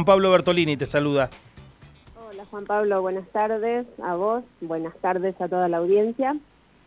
Juan Pablo Bertolini te saluda. Hola Juan Pablo, buenas tardes a vos, buenas tardes a toda la audiencia.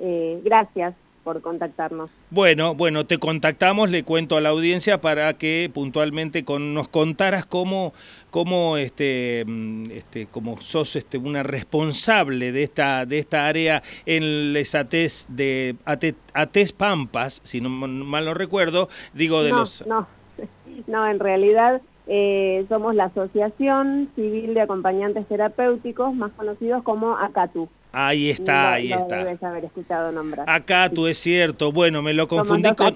Eh, gracias por contactarnos. Bueno, bueno, te contactamos, le cuento a la audiencia para que puntualmente con, nos contaras cómo, cómo, este, mm, este, como sos este, una responsable de esta, de esta área en les ATES de ATES Pampas, si no mal no recuerdo, digo de los... No, no, en realidad eh, somos la Asociación Civil de Acompañantes Terapéuticos, más conocidos como ACATU. Ahí está, ahí está. Debes haber escuchado nombrar. ACATU, es cierto. Bueno, me lo confundí con,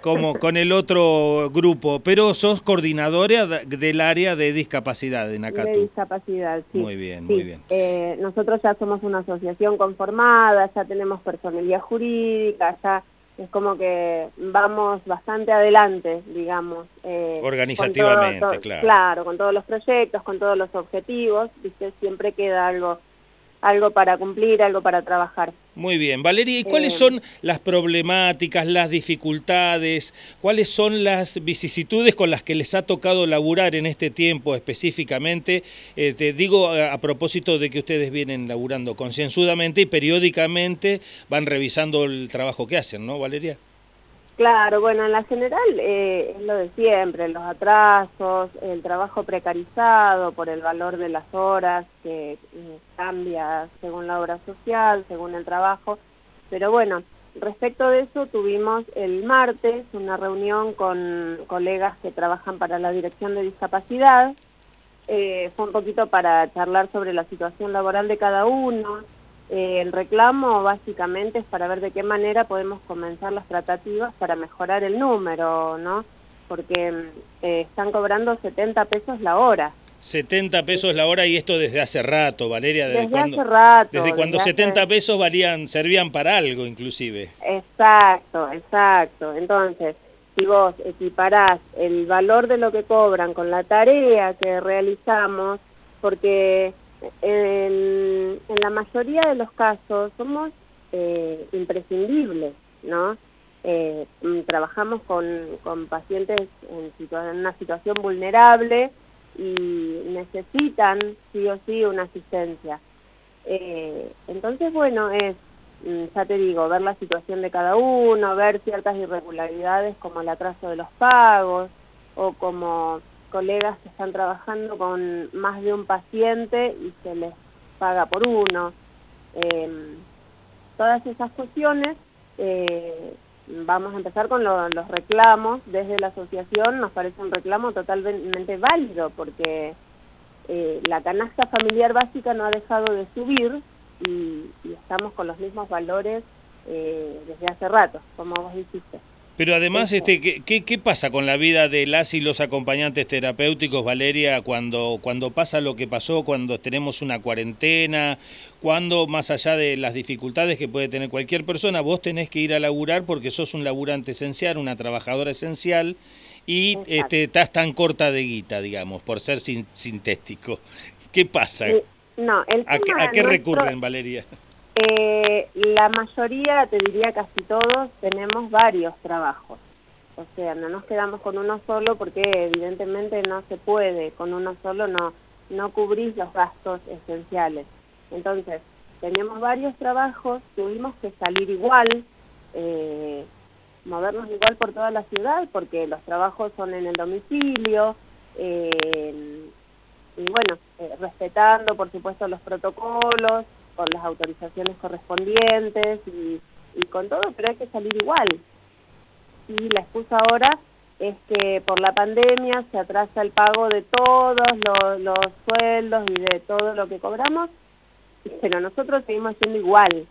como con el otro grupo, pero sos coordinadora del área de discapacidad en ACATU. De discapacidad, sí. Muy bien, muy bien. Eh, nosotros ya somos una asociación conformada, ya tenemos personalidad jurídica, ya es como que vamos bastante adelante, digamos. Eh, Organizativamente, claro. Claro, con todos los proyectos, con todos los objetivos, ¿viste? siempre queda algo algo para cumplir, algo para trabajar. Muy bien, Valeria, ¿y cuáles eh, son las problemáticas, las dificultades, cuáles son las vicisitudes con las que les ha tocado laburar en este tiempo específicamente? Eh, te digo a, propósito de que ustedes vienen laburando concienzudamente y periódicamente van revisando el trabajo que hacen, ¿no, Valeria? Claro, bueno, en la general eh, es lo de siempre, los atrasos, el trabajo precarizado por el valor de las horas que eh, cambia según la obra social, según el trabajo, pero bueno, respecto de eso tuvimos el martes una reunión con colegas que trabajan para la Dirección de Discapacidad, eh, fue un poquito para charlar sobre la situación laboral de cada uno, eh, el reclamo básicamente es para ver de qué manera podemos comenzar las tratativas para mejorar el número, ¿no? Porque eh, están cobrando 70 pesos la hora. 70 pesos la hora y esto desde hace rato, Valeria. Desde, hace rato. Desde cuando 70 pesos valían, servían para algo inclusive. Exacto, exacto. Entonces, si vos equiparás el valor de lo que cobran con la tarea que realizamos, porque en, la mayoría de los casos somos eh, imprescindibles, ¿no? Eh, mm, trabajamos con, pacientes en, una situación vulnerable y necesitan sí o sí una asistencia. Eh, entonces, bueno, es, mm, ya te digo, ver la situación de cada uno, ver ciertas irregularidades como el atraso de los pagos o como colegas que están trabajando con más de un paciente y se les paga por uno. Em, todas esas cuestiones, eh, vamos a empezar con los reclamos. Desde la asociación nos parece un reclamo totalmente válido porque eh, la canasta familiar básica no ha dejado de subir y, estamos con los mismos valores eh, desde hace rato, como vos dijiste. Pero además, este, ¿qué, ¿qué, pasa con la vida de las y los acompañantes terapéuticos, Valeria, cuando, cuando pasa lo que pasó, cuando tenemos una cuarentena, cuando más allá de las dificultades que puede tener cualquier persona, vos tenés que ir a laburar porque sos un laburante esencial, una trabajadora esencial, y este, estás tan corta de guita, digamos, por ser sintético. ¿Qué pasa? No, ¿A, qué, recurren, Valeria? Eh, la mayoría, te diría casi todos, tenemos varios trabajos. O sea, no nos quedamos con uno solo porque evidentemente no se puede, con uno solo no, no cubrís los gastos esenciales. Entonces, tenemos varios trabajos, tuvimos que salir igual, eh, movernos igual por toda la ciudad porque los trabajos son en el domicilio, eh, y bueno, respetando por supuesto los protocolos, con las autorizaciones correspondientes y, con todo, pero hay que salir igual. Y la excusa ahora es que por la pandemia se atrasa el pago de todos los, sueldos y de todo lo que cobramos, pero nosotros seguimos siendo igual,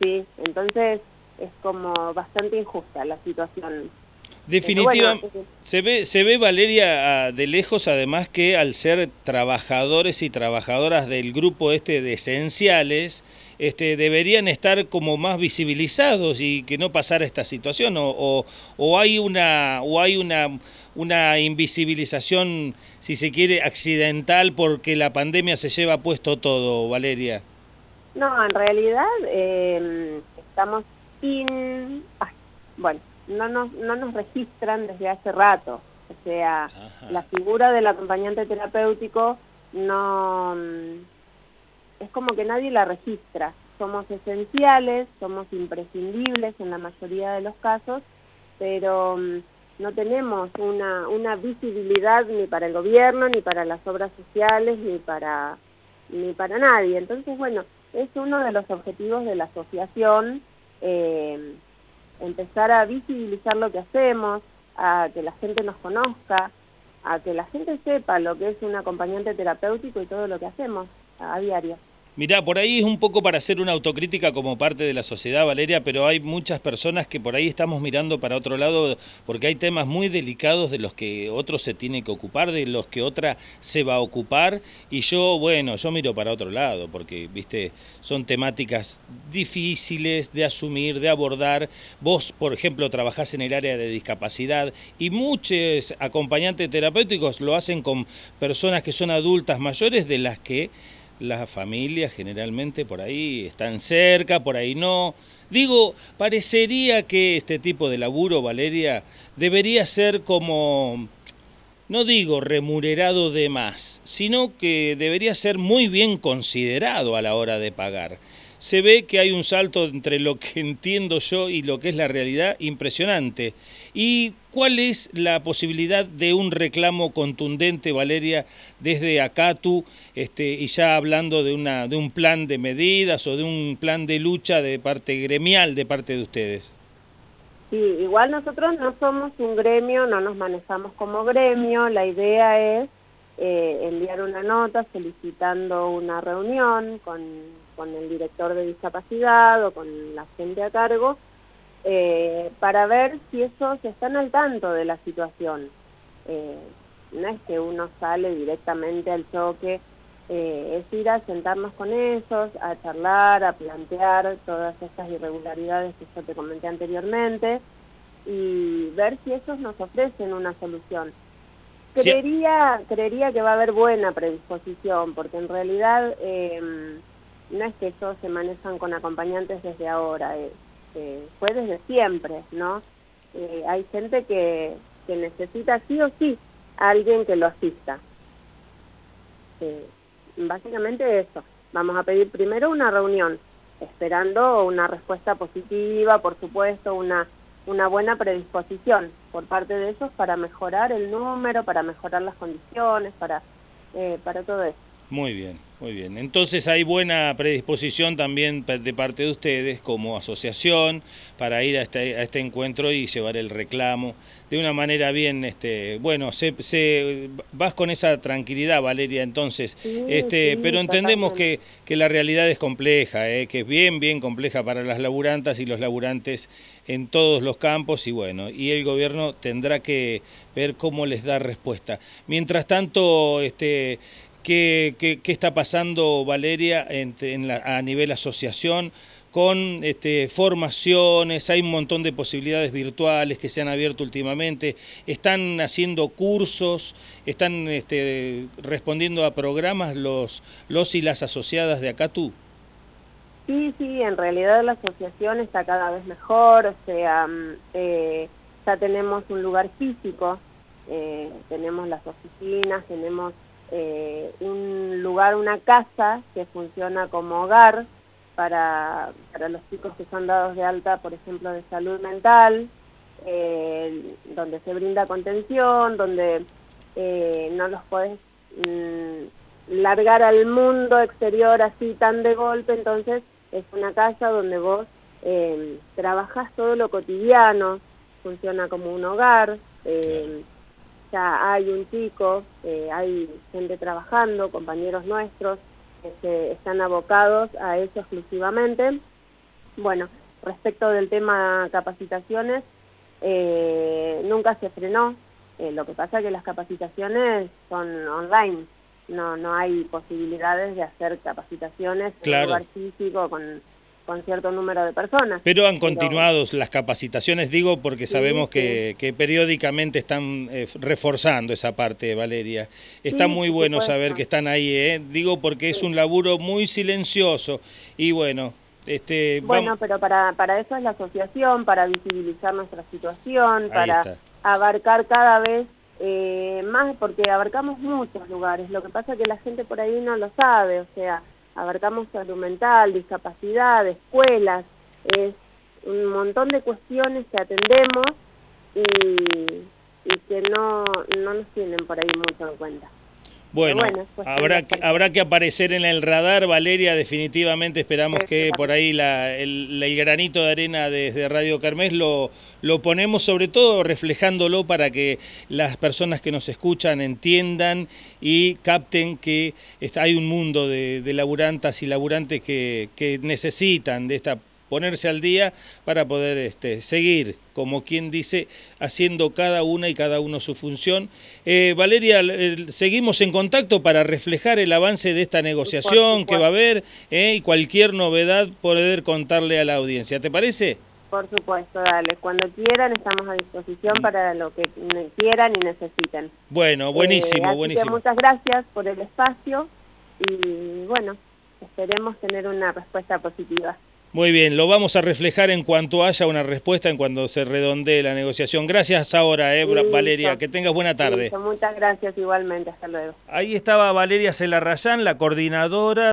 ¿sí? Entonces es como bastante injusta la situación. Definitivamente. se, ve, se ve, Valeria, ah, de lejos, además que al ser trabajadores y trabajadoras del grupo este de esenciales, este, deberían estar como más visibilizados y que no pasara esta situación. O, o, hay una, o hay una, una invisibilización, si se quiere, accidental porque la pandemia se lleva puesto todo, Valeria. No, en realidad eh, estamos sin... bueno no nos, no nos registran desde hace rato. O sea, la figura del acompañante terapéutico no... es como que nadie la registra. Somos esenciales, somos imprescindibles en la mayoría de los casos, pero mm, no tenemos una, una visibilidad ni para el gobierno, ni para las obras sociales, ni para, ni para nadie. Entonces, bueno, es uno de los objetivos de la asociación eh, empezar a visibilizar lo que hacemos, a que la gente nos conozca, a que la gente sepa lo que es un acompañante terapéutico y todo lo que hacemos a diario. Mirá, por ahí es un poco para hacer una autocrítica como parte de la sociedad, Valeria, pero hay muchas personas que por ahí estamos mirando para otro lado porque hay temas muy delicados de los que otro se tiene que ocupar, de los que otra se va a ocupar y yo, bueno, yo miro para otro lado porque, viste, son temáticas difíciles de asumir, de abordar. Vos, por ejemplo, trabajás en el área de discapacidad y muchos acompañantes terapéuticos lo hacen con personas que son adultas mayores de las que las familias generalmente por ahí están cerca, por ahí no. Digo, parecería que este tipo de laburo, Valeria, debería ser como, no digo remunerado de más, sino que debería ser muy bien considerado a la hora de pagar se ve que hay un salto entre lo que entiendo yo y lo que es la realidad impresionante. ¿Y cuál es la posibilidad de un reclamo contundente, Valeria, desde Acatu, este, y ya hablando de, una, de un plan de medidas o de un plan de lucha de parte gremial de parte de ustedes? Sí, igual nosotros no somos un gremio, no nos manejamos como gremio, la idea es eh, enviar una nota solicitando una reunión con, el director de discapacidad o con la gente a cargo eh, para ver si esos están al tanto de la situación. Eh, no es que uno sale directamente al choque, es ir a sentarnos con ellos, a charlar, a plantear todas estas irregularidades que yo te comenté anteriormente y ver si ellos nos ofrecen una solución Creería, creería que va a haber buena predisposición, porque en realidad no es que ellos se manejan con acompañantes desde ahora, eh, eh, fue desde siempre, ¿no? Eh, hay gente que, que, necesita sí o sí alguien que lo asista. básicamente eso, vamos a pedir primero una reunión, esperando una respuesta positiva, por supuesto, una una buena predisposición por parte de ellos para mejorar el número, para mejorar las condiciones, para, para todo eso. Muy bien, muy bien. Entonces hay buena predisposición también de parte de ustedes como asociación para ir a este, a este encuentro y llevar el reclamo de una manera bien, este, bueno, se, se vas con esa tranquilidad, Valeria, entonces, este, pero entendemos que, que, la realidad es compleja, eh, que es bien, bien compleja para las laburantas y los laburantes en todos los campos y bueno, y el gobierno tendrá que ver cómo les da respuesta. Mientras tanto, este ¿Qué, qué, está pasando, Valeria, en, a nivel asociación? con este, formaciones, hay un montón de posibilidades virtuales que se han abierto últimamente, están haciendo cursos, están este, respondiendo a programas los, los y las asociadas de Acatú. Sí, sí, en realidad la asociación está cada vez mejor, o sea, mm, eh, ya tenemos un lugar físico, eh, tenemos las oficinas, tenemos eh, un lugar, una casa que funciona como hogar para, para, los chicos que son dados de alta, por ejemplo, de salud mental, eh, donde se brinda contención, donde eh, no los podés mm, largar al mundo exterior así tan de golpe, entonces es una casa donde vos trabajás todo lo cotidiano, funciona como un hogar, ya hay un chico, eh, hay gente trabajando, compañeros nuestros, que se están abocados a eso exclusivamente. Bueno, respecto del tema capacitaciones, eh, nunca se frenó. Eh, lo que pasa es que las capacitaciones son online, no, no hay posibilidades de hacer capacitaciones en un lugar físico con con cierto número de personas. Pero han continuado las capacitaciones, digo, porque sabemos Que, periódicamente están eh, reforzando esa parte, Valeria. Está muy bueno saber que están ahí, ¿eh? digo, porque es un laburo muy silencioso y bueno... Este, bueno, pero para, para eso es la asociación, para visibilizar nuestra situación, para abarcar cada vez eh, más porque abarcamos muchos lugares, lo que pasa es que la gente por ahí no lo sabe, o sea, abarcamos salud mental, discapacidad, escuelas, es un montón de cuestiones que atendemos y, y que no, no nos tienen por ahí mucho en cuenta. Bueno, habrá, que, habrá que aparecer en el radar, Valeria, definitivamente esperamos que por ahí la, el, granito de arena desde Radio Carmes lo, lo ponemos sobre todo reflejándolo para que las personas que nos escuchan entiendan y capten que hay un mundo de, de laburantas y laburantes que, que necesitan de esta ponerse al día para poder este, seguir, como quien dice, haciendo cada una y cada uno su función. Eh, Valeria, seguimos en contacto para reflejar el avance de esta negociación que va a haber eh, y cualquier novedad poder contarle a la audiencia. ¿Te parece? Por supuesto, dale. Cuando quieran estamos a disposición mm. para lo que quieran y necesiten. Bueno, buenísimo, eh, buenísimo. muchas gracias por el espacio y bueno, esperemos tener una respuesta positiva. Muy bien, lo vamos a reflejar en cuanto haya una respuesta, en cuanto se redondee la negociación. Gracias ahora, eh, Valeria, que tengas buena tarde. muchas gracias igualmente, hasta luego. Ahí estaba Valeria Celarrayán, la coordinadora.